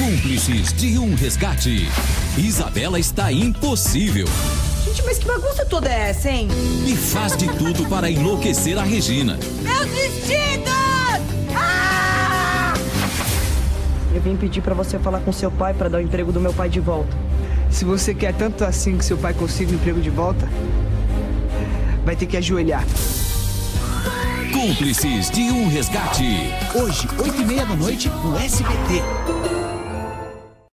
Cúmplices de um resgate. Isabela está impossível. Gente, mas que bagunça toda é essa, hein? E faz de tudo para enlouquecer a Regina. Meus vestidos! Ah! Eu vim pedir para você falar com seu pai para dar o emprego do meu pai de volta. Se você quer tanto assim que seu pai consiga o emprego de volta, vai ter que ajoelhar. Cúmplices de um resgate. Hoje, oito e meia da noite, no SBT.